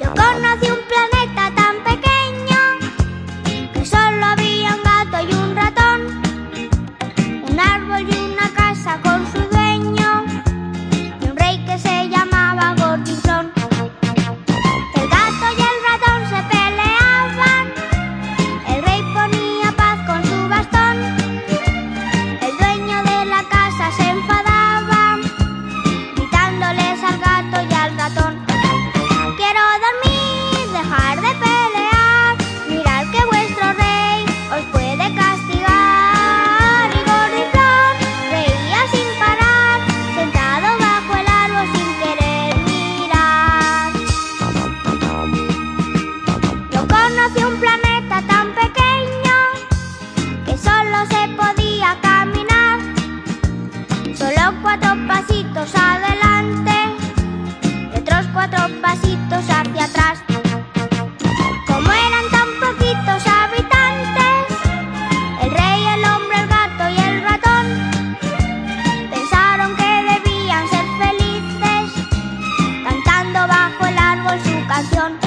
Yo conocí un Solo cuatro pasitos adelante otros cuatro pasitos hacia atrás. Como eran tan poquitos habitantes, el rey, el hombre, el gato y el ratón pensaron que debían ser felices cantando bajo el árbol su canción.